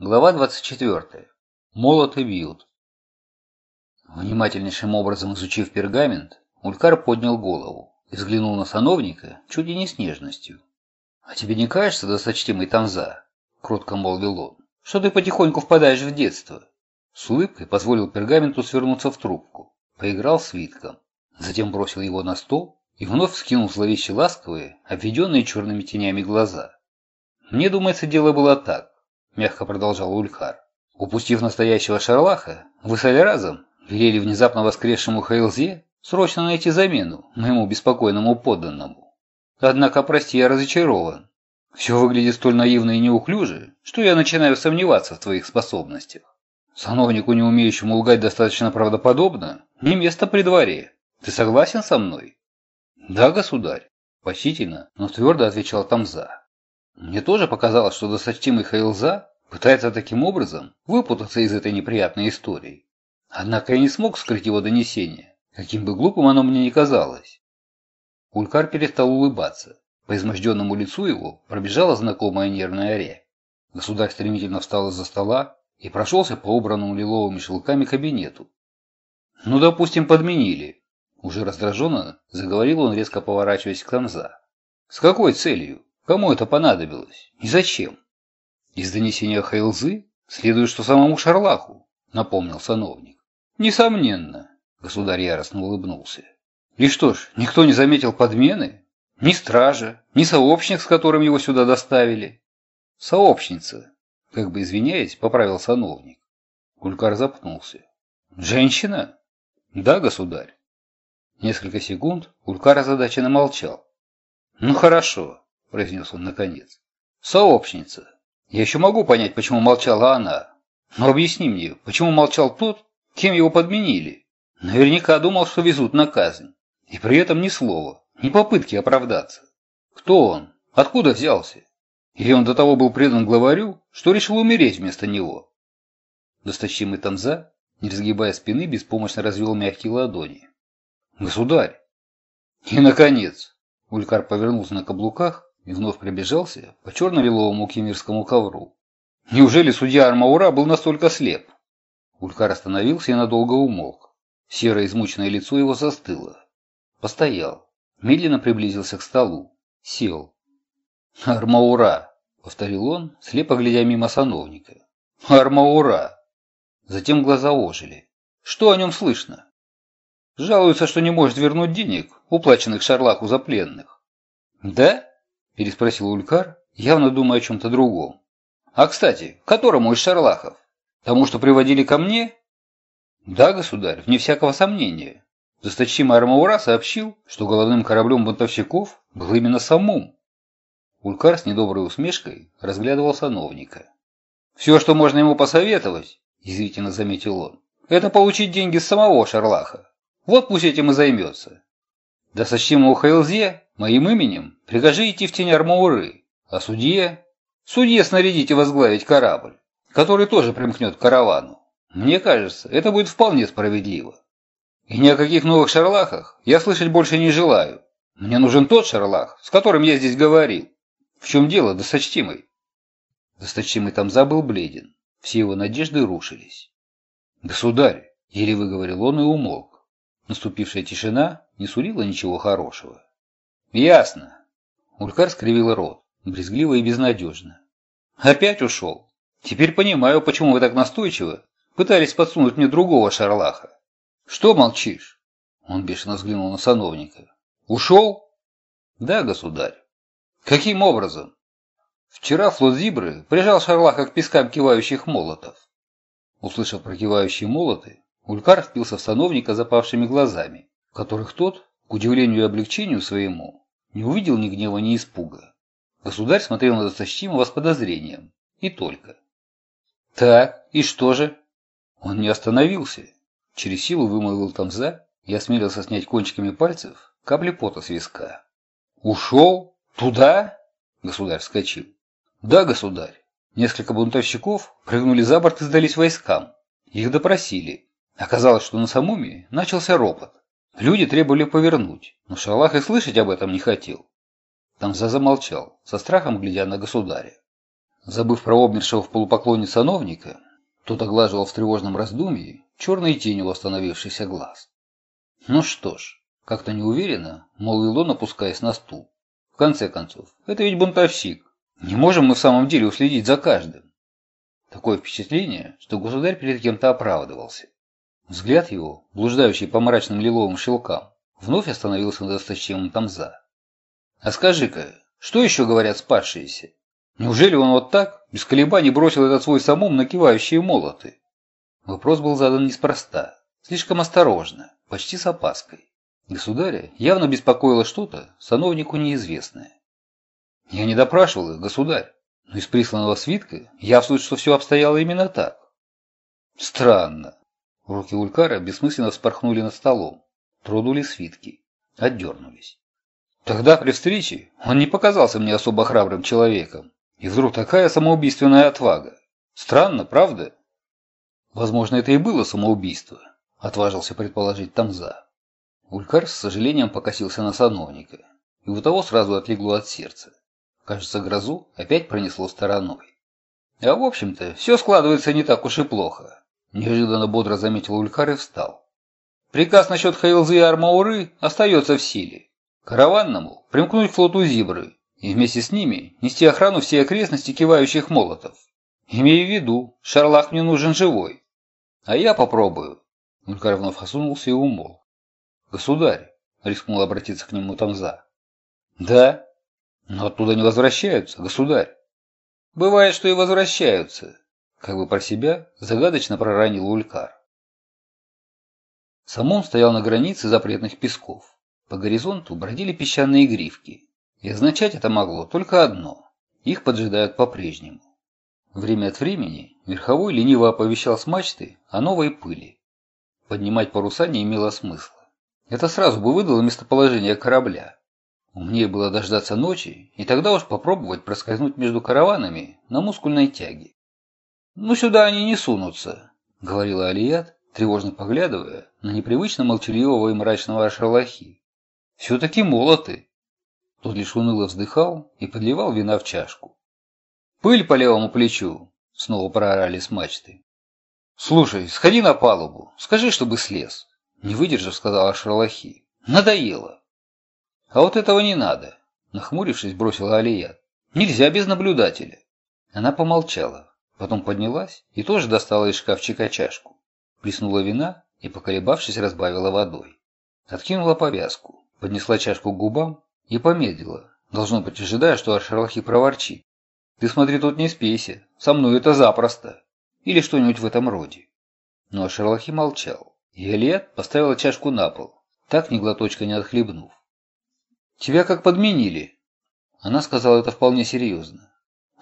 Глава 24. Молот и бьют. Внимательнейшим образом изучив пергамент, Улькар поднял голову и взглянул на сановника чуть ли не с нежностью. «А тебе не кажется, досточтимый Тамза?» – кротко молвил он. «Что ты потихоньку впадаешь в детство?» С улыбкой позволил пергаменту свернуться в трубку, поиграл свитком, затем бросил его на стол и вновь скинул зловеще ласковые, обведенные черными тенями глаза. Мне думается, дело было так мягко продолжал Улькар. Упустив настоящего шарлаха, вы с Алиразом велели внезапно воскресшему Хейлзе срочно найти замену моему беспокойному подданному. Однако, прости, я разочарован. Все выглядит столь наивно и неуклюже, что я начинаю сомневаться в твоих способностях. Сановнику, не умеющему лгать достаточно правдоподобно, не место при дворе. Ты согласен со мной? Да, государь. Почтительно, но твердо отвечал Тамза. Мне тоже показалось, что досточтимый Хейлза пытается таким образом выпутаться из этой неприятной истории. Однако я не смог скрыть его донесение, каким бы глупым оно мне ни казалось. Улькар перестал улыбаться. По изможденному лицу его пробежала знакомая нервная рябь. Государь стремительно встал из-за стола и прошелся по убранному лиловыми шелками кабинету. «Ну, допустим, подменили». Уже раздраженно заговорил он, резко поворачиваясь к Тамза. «С какой целью? Кому это понадобилось? И зачем? Из донесения Хейлзы следует, что самому Шарлаху, напомнил сановник. Несомненно, государь яростно улыбнулся. И что ж, никто не заметил подмены? Ни стража, ни сообщник, с которым его сюда доставили. Сообщница, как бы извиняясь, поправил сановник. Кулькар запнулся. Женщина? Да, государь. Несколько секунд Улькар озадаченно молчал. Ну хорошо, – произнес он наконец. «Сообщница. Я еще могу понять, почему молчала она. Но объясни мне, почему молчал тот, кем его подменили? Наверняка думал, что везут на казнь. И при этом ни слова, ни попытки оправдаться. Кто он? Откуда взялся? Или он до того был предан главарю, что решил умереть вместо него?» Досточимый Танза, не разгибая спины, беспомощно развел мягкие ладони. «Государь!» И, наконец, Улькар повернулся на каблуках и вновь пробежался по черно-лиловому кемирскому ковру. Неужели судья Армаура был настолько слеп? Улькар остановился и надолго умолк. Серое измученное лицо его застыло. Постоял. Медленно приблизился к столу. Сел. «Армаура!» — повторил он, слепо глядя мимо сановника. «Армаура!» Затем глаза ожили. «Что о нем слышно?» «Жалуется, что не может вернуть денег, уплаченных Шарлаху за пленных». «Да?» Переспросил Улькар, явно думая о чем-то другом. «А, кстати, которому из шарлахов? Тому, что приводили ко мне?» «Да, государь, вне всякого сомнения». Досточимый Армаура сообщил, что головным кораблем бунтовщиков был именно Самум. Улькар с недоброй усмешкой разглядывал сановника. «Все, что можно ему посоветовать, — язвительно заметил он, — это получить деньги с самого Шарлаха. Вот пусть этим и займется. Досточимому Хейлзе Моим именем прикажи идти в тень Армауры, а судье... Судье снарядите возглавить корабль, который тоже примкнет к каравану. Мне кажется, это будет вполне справедливо. И ни о каких новых шарлахах я слышать больше не желаю. Мне нужен тот шарлах, с которым я здесь говорил. В чем дело, досточтимый? Досточтимый там забыл бледен. Все его надежды рушились. «Государь!» — еле выговорил он и умолк. Наступившая тишина не сулила ничего хорошего. «Ясно». Улькар скривил рот, брезгливо и безнадежно. «Опять ушел. Теперь понимаю, почему вы так настойчиво пытались подсунуть мне другого шарлаха. Что молчишь?» Он бешено взглянул на сановника. «Ушел?» «Да, государь». «Каким образом?» «Вчера флот Зибры прижал шарлаха к пескам кивающих молотов». Услышав про кивающие молоты, Улькар впился в сановника запавшими глазами, в которых тот к удивлению и облегчению своему, не увидел ни гнева, ни испуга. Государь смотрел на досточтимого с подозрением. И только. «Так, и что же?» Он не остановился. Через силу вымолвил Тамза и осмелился снять кончиками пальцев капли пота с виска. «Ушел? Туда?» Государь вскочил. «Да, государь. Несколько бунтовщиков прыгнули за борт и сдались войскам. Их допросили. Оказалось, что на Самуме начался ропот. Люди требовали повернуть, но Шалах и слышать об этом не хотел. Тамза замолчал, со страхом глядя на государя. Забыв про обмершего в полупоклоне сановника, тот оглаживал в тревожном раздумье черной тенью остановившийся глаз. Ну что ж, как-то неуверенно, молвил он, опускаясь на стул. В конце концов, это ведь бунтовщик. Не можем мы в самом деле уследить за каждым. Такое впечатление, что государь перед кем-то оправдывался. Взгляд его, блуждающий по мрачным лиловым шелкам, вновь остановился на досточтимом Тамза. «А скажи-ка, что еще говорят спасшиеся? Неужели он вот так, без колебаний бросил этот свой самум на кивающие молоты?» Вопрос был задан неспроста, слишком осторожно, почти с опаской. Государя явно беспокоило что-то, сановнику неизвестное. «Я не допрашивал их, государь, но из присланного свитка явствует, что все обстояло именно так». «Странно». Руки Улькара бессмысленно вспорхнули над столом, тронули свитки, отдернулись. Тогда при встрече он не показался мне особо храбрым человеком. И вдруг такая самоубийственная отвага. Странно, правда? Возможно, это и было самоубийство, отважился предположить Тамза. Улькар с сожалением покосился на сановника, и у того сразу отлегло от сердца. Кажется, грозу опять пронесло стороной. А в общем-то, все складывается не так уж и плохо. Неожиданно бодро заметил Улькар и встал. Приказ насчет Хайлзы и Армауры остается в силе. Караванному примкнуть к флоту Зибры и вместе с ними нести охрану всей окрестности кивающих молотов. Имею в виду, Шарлах мне нужен живой. А я попробую. Улькар вновь осунулся и умол. Государь, рискнул обратиться к нему Тамза. Да, но оттуда не возвращаются, государь. Бывает, что и возвращаются. Как бы про себя загадочно проранил Улькар. Самон стоял на границе запретных песков. По горизонту бродили песчаные грифки. И означать это могло только одно – их поджидают по-прежнему. Время от времени верховой лениво оповещал с мачты о новой пыли. Поднимать паруса не имело смысла. Это сразу бы выдало местоположение корабля. Умнее было дождаться ночи и тогда уж попробовать проскользнуть между караванами на мускульной тяге. «Ну сюда они не сунутся», — говорила Алият, тревожно поглядывая на непривычно молчаливого и мрачного Шарлахи. Все-таки молоты. Тот лишь уныло вздыхал и подливал вина в чашку. «Пыль по левому плечу!» — снова проорали с мачты. «Слушай, сходи на палубу, скажи, чтобы слез!» Не выдержав, сказала Шарлахи. «Надоело!» «А вот этого не надо!» Нахмурившись, бросила Алия. «Нельзя без наблюдателя!» Она помолчала, потом поднялась и тоже достала из шкафчика чашку. Плеснула вина и, поколебавшись, разбавила водой. Откинула повязку, поднесла чашку к губам и помедлила, должно быть, ожидая, что Аршерлахи проворчит. «Ты смотри, тут не спейся, со мной это запросто!» Или что-нибудь в этом роде. Но Аршерлахи молчал, и Элиет поставила чашку на пол, так ни глоточка не отхлебнув. «Тебя как подменили!» Она сказала это вполне серьезно.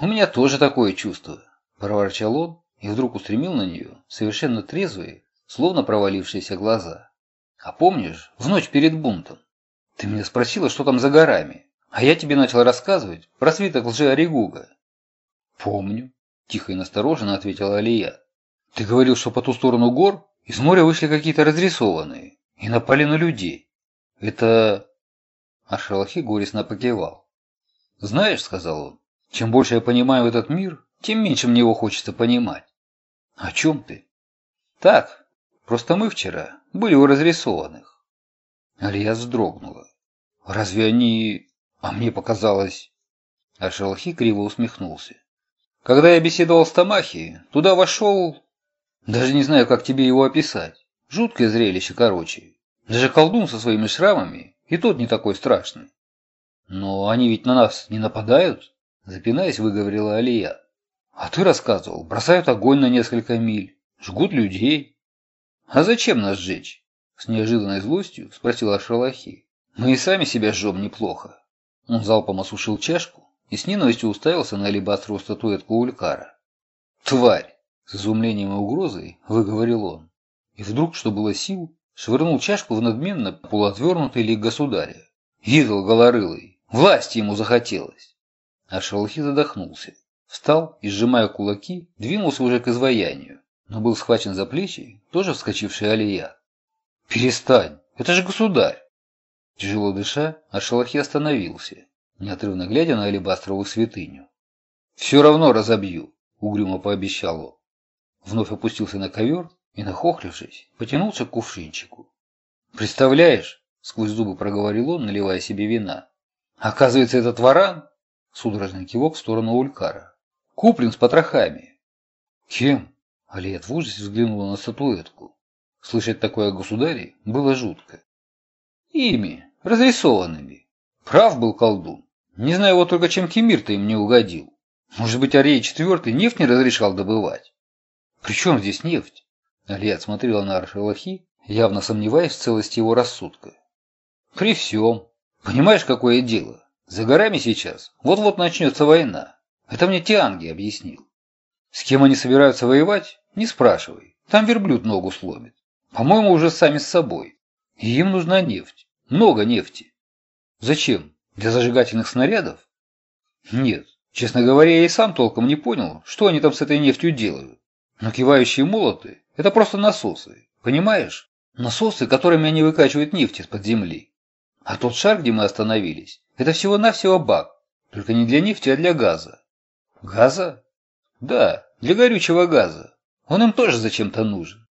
«У меня тоже такое чувство!» Проворчал он и вдруг устремил на нее совершенно трезвые, словно провалившиеся глаза. «А помнишь, в ночь перед бунтом, ты меня спросила, что там за горами, а я тебе начал рассказывать про свиток лжи-оригуга. Помню, тихо и настороженно ответила Алия. Ты говорил, что по ту сторону гор из моря вышли какие-то разрисованные и напали на людей. Это... А Шалахи горестно покивал. «Знаешь, — сказал он, — чем больше я понимаю этот мир, тем меньше мне его хочется понимать». «О чем ты?» «Так, просто мы вчера были у разрисованных. Алия вздрогнула. «Разве они... А мне показалось...» А Шалахи криво усмехнулся. «Когда я беседовал с Тамахи, туда вошел... Даже не знаю, как тебе его описать. Жуткое зрелище, короче. Даже колдун со своими шрамами, и тот не такой страшный. Но они ведь на нас не нападают?» Запинаясь, выговорила Алия. «А ты рассказывал, бросают огонь на несколько миль, жгут людей. А зачем нас сжечь? С неожиданной злостью спросила Шалахи. «Мы и сами себя жжем неплохо». Он залпом осушил чашку и с ненавистью уставился на алебастровую статуэтку Улькара. «Тварь!» – с изумлением и угрозой выговорил он. И вдруг, что было сил, швырнул чашку в надменно полуотвернутый лик государя. Идол голорылый! Власти ему захотелось! А задохнулся. Встал и, сжимая кулаки, двинулся уже к изваянию, но был схвачен за плечи, тоже вскочивший Алия. «Перестань! Это же государь!» Тяжело дыша, Аршалахи остановился, неотрывно глядя на алебастровую святыню. «Все равно разобью», — угрюмо пообещал он. Вновь опустился на ковер и, нахохлившись, потянулся к кувшинчику. «Представляешь?» — сквозь зубы проговорил он, наливая себе вина. «Оказывается, этот варан...» — судорожный кивок в сторону Улькара. «Куплен с потрохами». «Кем?» — Алиет в ужасе взглянула на статуэтку. Слышать такое о государе было жутко. «Ими, разрисованными. Прав был колдун. Не знаю вот только, чем Кемир-то им не угодил. Может быть, Арей IV нефть не разрешал добывать? При здесь нефть? Алия смотрела на Аршалахи, явно сомневаясь в целости его рассудка. При всем. Понимаешь, какое дело? За горами сейчас вот-вот начнется война. Это мне Тианги объяснил. С кем они собираются воевать, не спрашивай. Там верблюд ногу сломит. По-моему, уже сами с собой. И им нужна нефть. Много нефти. Зачем? Для зажигательных снарядов? Нет. Честно говоря, я и сам толком не понял, что они там с этой нефтью делают. Но кивающие молоты – это просто насосы, понимаешь? Насосы, которыми они выкачивают нефть из-под земли. А тот шар, где мы остановились, это всего-навсего бак, только не для нефти, а для газа. Газа? Да, для горючего газа. Он им тоже зачем-то нужен.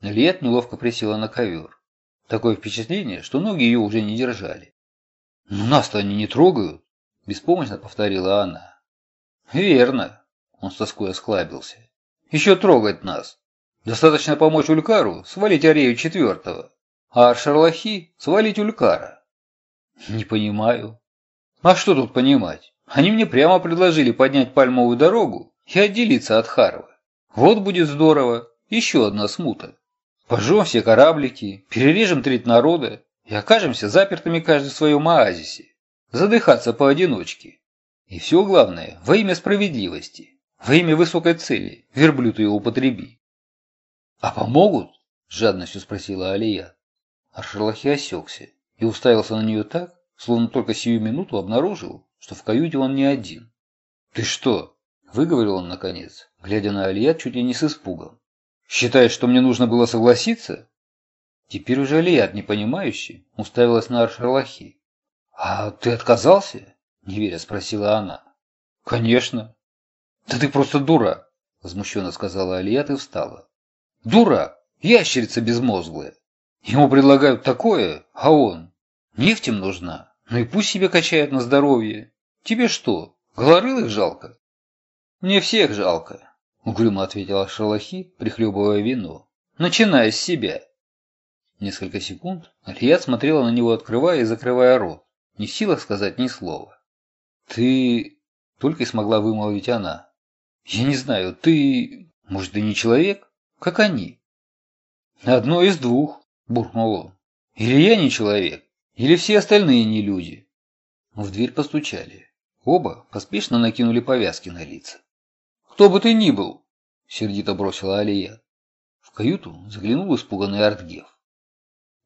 Лиет неловко присела на ковер. Такое впечатление, что ноги ее уже не держали. Но нас-то они не трогают. – беспомощно повторила она. «Верно», – он с тоской осклабился. «Еще трогать нас. Достаточно помочь Улькару свалить Арею четвертого, а Аршарлахи свалить Улькара». «Не понимаю». «А что тут понимать? Они мне прямо предложили поднять пальмовую дорогу и отделиться от Харва. Вот будет здорово. Еще одна смута. Пожжем все кораблики, перережем треть народа и окажемся запертыми каждый в своем оазисе задыхаться поодиночке. И все главное, во имя справедливости, во имя высокой цели, верблюд ее употреби. «А помогут?» – жадностью спросила Алия. Аршалахи осекся и уставился на нее так, словно только сию минуту обнаружил, что в каюте он не один. «Ты что?» – выговорил он наконец, глядя на Алия чуть ли не с испугом. «Считаешь, что мне нужно было согласиться?» Теперь уже Алият, непонимающий, уставилась на Аршалахи. «А ты отказался?» – неверя спросила она. «Конечно». «Да ты просто дура!» – возмущенно сказала Алият и встала. «Дура! Ящерица безмозглая! Ему предлагают такое, а он... Нефть им нужна, ну и пусть себе качает на здоровье. Тебе что, голорылых жалко?» «Мне всех жалко», – угрюмо ответила Шалахи, прихлебывая вино. «Начиная с себя». Несколько секунд Алият смотрела на него, открывая и закрывая рот не в силах сказать ни слова. «Ты...» — только и смогла вымолвить она. «Я не знаю, ты... Может, ты не человек? Как они?» «Одно из двух», — буркнул он. «Или я не человек, или все остальные не люди». В дверь постучали. Оба поспешно накинули повязки на лица. «Кто бы ты ни был!» — сердито бросила Алия. В каюту заглянул испуганный Артгев.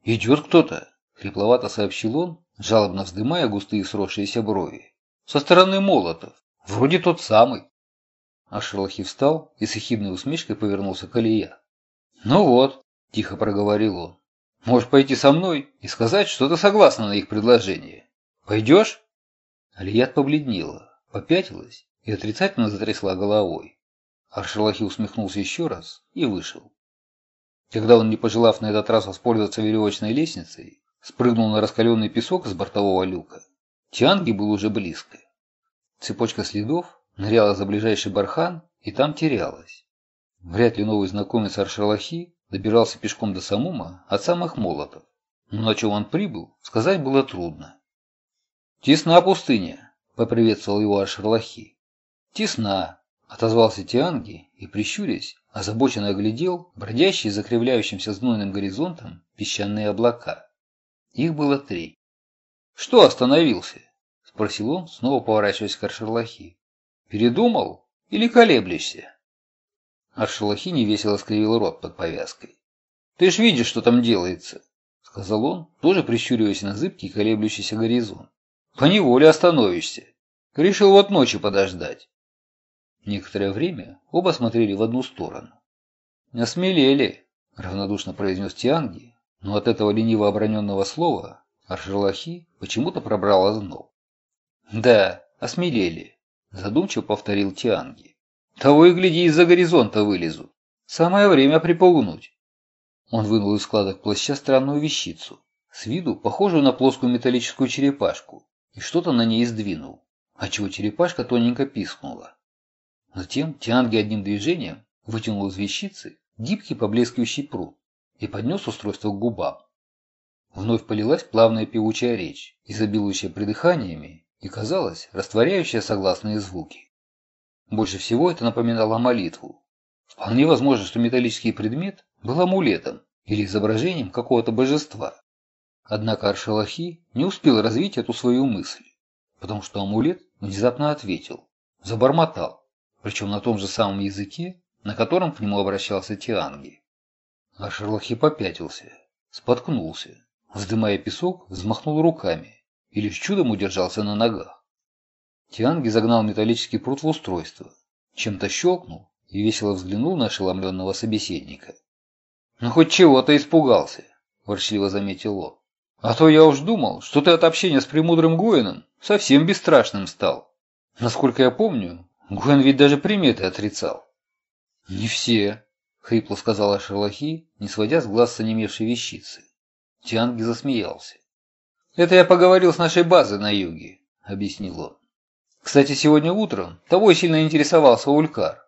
«Идет кто-то!» — хрипловато сообщил он жалобно вздымая густые сросшиеся брови. «Со стороны молотов. Вроде тот самый». А Шерлахи встал и с ехидной усмешкой повернулся к Алия. «Ну вот», – тихо проговорил он, – «можешь пойти со мной и сказать, что ты согласна на их предложение. Пойдешь?» Алият побледнела, попятилась и отрицательно затрясла головой. Аршалахи усмехнулся еще раз и вышел. Когда он, не пожелав на этот раз воспользоваться веревочной лестницей, спрыгнул на раскаленный песок с бортового люка. Тианги был уже близко. Цепочка следов ныряла за ближайший бархан и там терялась. Вряд ли новый знакомец Аршалахи добирался пешком до Самума от самых молотов. Но на чем он прибыл, сказать было трудно. «Тесна пустыня», — поприветствовал его Аршалахи. «Тесна», — отозвался Тианги и, прищурясь, озабоченно оглядел бродящие закривляющимся знойным горизонтом песчаные облака. Их было три. «Что остановился?» – спросил он, снова поворачиваясь к Аршерлахи. «Передумал? Или колеблешься?» Аршерлахи невесело скривил рот под повязкой. «Ты ж видишь, что там делается!» – сказал он, тоже прищуриваясь на зыбкий колеблющийся горизонт. «Поневоле остановишься. Решил вот ночи подождать». Некоторое время оба смотрели в одну сторону. «Осмелели», – равнодушно произнес Тианги, но от этого лениво оброненного слова Аршерлахи почему-то пробрал озноб. «Да, осмелели», Задумчиво повторил Тианги. Того и гляди, из-за горизонта вылезу. Самое время припугнуть. Он вынул из складок плаща странную вещицу, с виду похожую на плоскую металлическую черепашку, и что-то на ней сдвинул, отчего черепашка тоненько пискнула. Затем Тианги одним движением вытянул из вещицы гибкий поблескивающий пруд и поднес устройство к губам. Вновь полилась плавная певучая речь, изобилующая придыханиями и, казалось, растворяющая согласные звуки. Больше всего это напоминало молитву. Вполне возможно, что металлический предмет был амулетом или изображением какого-то божества. Однако Аршалахи не успел развить эту свою мысль, потому что амулет внезапно ответил, забормотал, причем на том же самом языке, на котором к нему обращался Тианги. Аршалахи попятился, споткнулся Вздымая песок, взмахнул руками и лишь чудом удержался на ногах. Тианги загнал металлический пруд в устройство, чем-то щелкнул и весело взглянул на ошеломленного собеседника. «Ну хоть чего-то испугался», – ворчливо заметил он. «А то я уж думал, что ты от общения с премудрым Гоином совсем бесстрашным стал. Насколько я помню, Гоин ведь даже приметы отрицал». «Не все», – хрипло сказала Шерлахи, не сводя с глаз с онемевшей вещицы. Тианги засмеялся. «Это я поговорил с нашей базой на юге», — объяснил он. «Кстати, сегодня утром того сильно интересовался Улькар».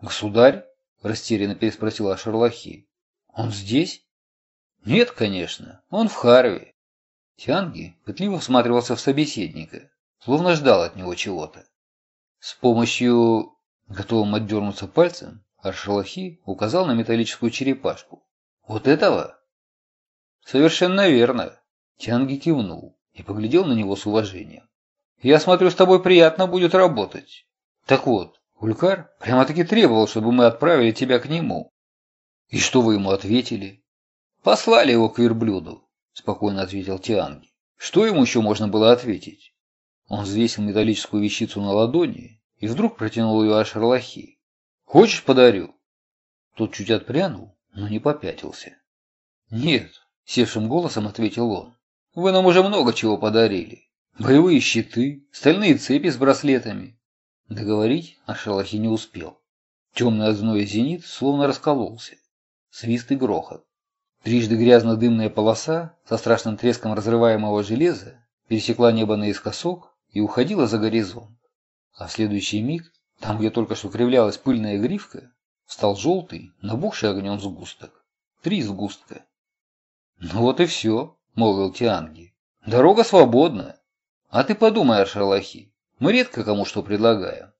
«Государь?» — растерянно переспросила Шарлахи. «Он здесь?» «Нет, конечно. Он в Харве». Тианги пытливо всматривался в собеседника, словно ждал от него чего-то. С помощью... Готовым отдернуться пальцем, Аршалахи указал на металлическую черепашку. «Вот этого?» «Совершенно верно», – Тянги кивнул и поглядел на него с уважением. «Я смотрю, с тобой приятно будет работать. Так вот, Улькар прямо-таки требовал, чтобы мы отправили тебя к нему». «И что вы ему ответили?» «Послали его к верблюду», – спокойно ответил Тианги. «Что ему еще можно было ответить?» Он взвесил металлическую вещицу на ладони и вдруг протянул ее Ашерлахи. «Хочешь, подарю?» Тот чуть отпрянул, но не попятился. «Нет, — севшим голосом ответил он. «Вы нам уже много чего подарили. Боевые щиты, стальные цепи с браслетами». Договорить Ашалахи не успел. Темный от зноя зенит словно раскололся. Свист и грохот. Трижды грязно-дымная полоса со страшным треском разрываемого железа пересекла небо наискосок и уходила за горизонт. А в следующий миг, там, где только что кривлялась пыльная гривка, стал желтый, набухший огнем сгусток. Три сгустка. «Ну вот и все», — молвил Тианги. «Дорога свободна. А ты подумай, Аршалахи, мы редко кому что предлагаем.